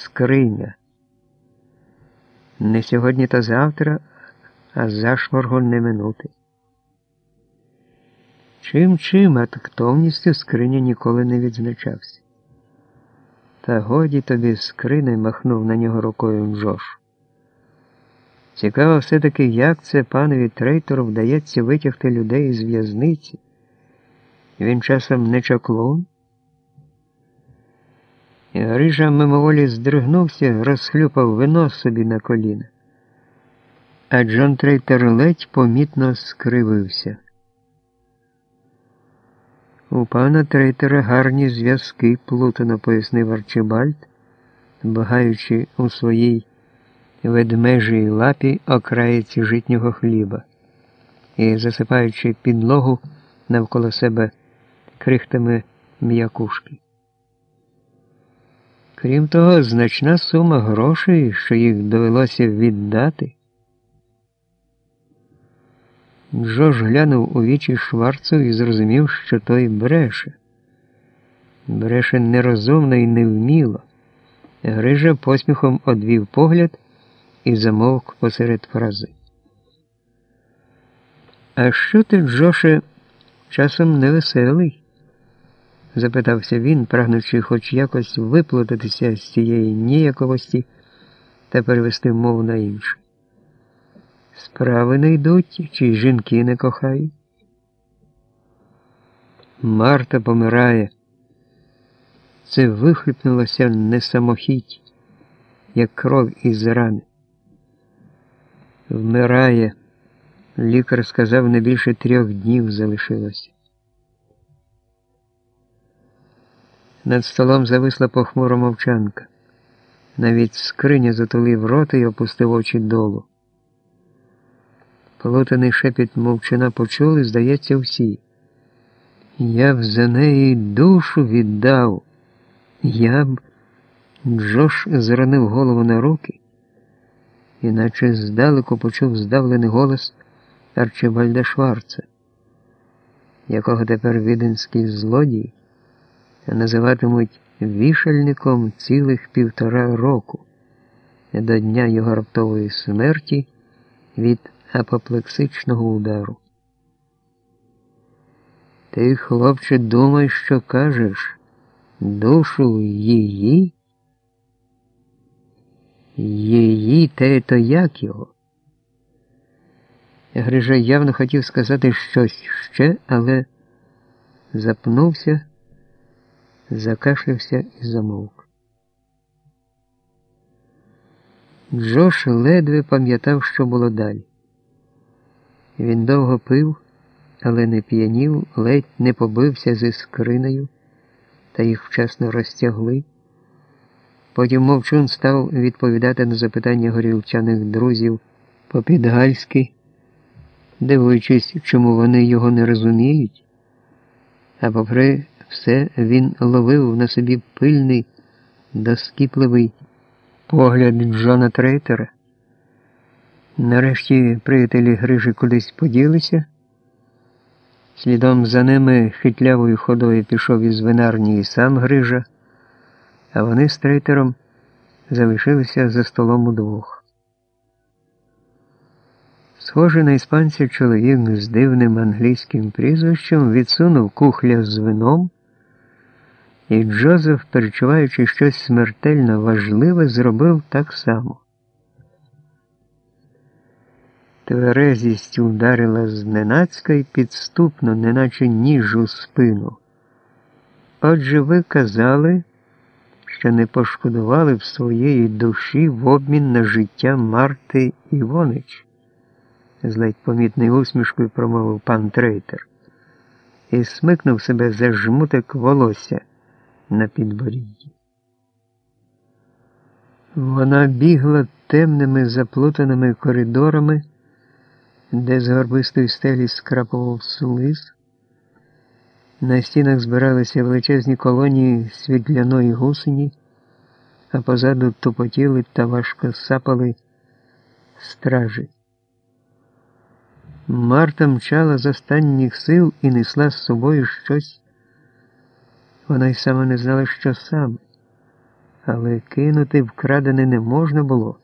скриня. Не сьогодні та завтра, а зашморгу не минути. Чим чим, а тактовністю скриня ніколи не відзначався. Та годі тобі скрине махнув на нього рукою Джош. Цікаво все-таки, як це панові трейтору вдається витягти людей з в'язниці. Він часом не чаклун. Грижа мимоволі здригнувся, розхлюпав вино собі на коліна. А Джон Трейтер ледь помітно скривився. У пана Трейтера гарні зв'язки, плутано пояснив Арчибальд, багаючи у своїй ведмежій лапі окраєці житнього хліба і засипаючи підлогу навколо себе крихтами м'якушки. Крім того, значна сума грошей, що їх довелося віддати. Джош глянув у вічі Шварцу і зрозумів, що той бреше. Бреше нерозумно і невміло. Грижа посміхом одвів погляд і замовк посеред фрази. А що ти, Джоше, часом невеселий? Запитався він, прагнучи хоч якось виплутатися з цієї ніяковості та перевести мову на інше. Справи не йдуть, чи жінки не кохають? Марта помирає. Це вихлюпнулося не самохідь, як кров із рани. Вмирає. Лікар сказав, не більше трьох днів залишилося. Над столом зависла похмура мовчанка. Навіть скриня затулив рота і опустив очі долу. Полотаний шепіт мовчана почули, здається, всі. Я б за неї душу віддав. Я б. Джош зранив голову на руки, іначе здалеку почув здавлений голос Арчибальда Шварца, якого тепер віденський злодій називатимуть вішальником цілих півтора року до дня його раптової смерті від апоплексичного удару. Ти, хлопче, думай, що кажеш, душу її? Її те то як його? Грижа явно хотів сказати щось ще, але запнувся закашлявся і замовк. Джош ледве пам'ятав, що було далі. Він довго пив, але не п'янів, ледь не побився зі скринею, та їх вчасно розтягли. Потім мовчун став відповідати на запитання горілчаних друзів по-підгальськи, дивуючись, чому вони його не розуміють, а попри все він ловив на собі пильний, доскіпливий погляд Джона Трейтера. Нарешті приятелі Грижі кудись поділися. Слідом за ними хитлявою ходою пішов із винарні і сам Грижа, а вони з трейтером залишилися за столом удвох. Схожий на іспанця чоловік з дивним англійським прізвищем відсунув кухля з вином. І Джозеф, перечуваючи щось смертельно важливе, зробив так само. Тверезість ударила зненацька і підступно, неначе ніж у спину. Отже, ви казали, що не пошкодували в своєї душі в обмін на життя Марти Івонич, з ледь помітною усмішкою промовив пан Трейтер, і смикнув себе за жмутик волосся на підборідді. Вона бігла темними заплутаними коридорами, де з горбистої стелі скрапував слиз. На стінах збиралися величезні колонії світляної гусені, а позаду тупотіли та важко сапали стражі. Марта мчала з останніх сил і несла з собою щось вона й сама не знала, що саме, але кинути вкрадене не можна було.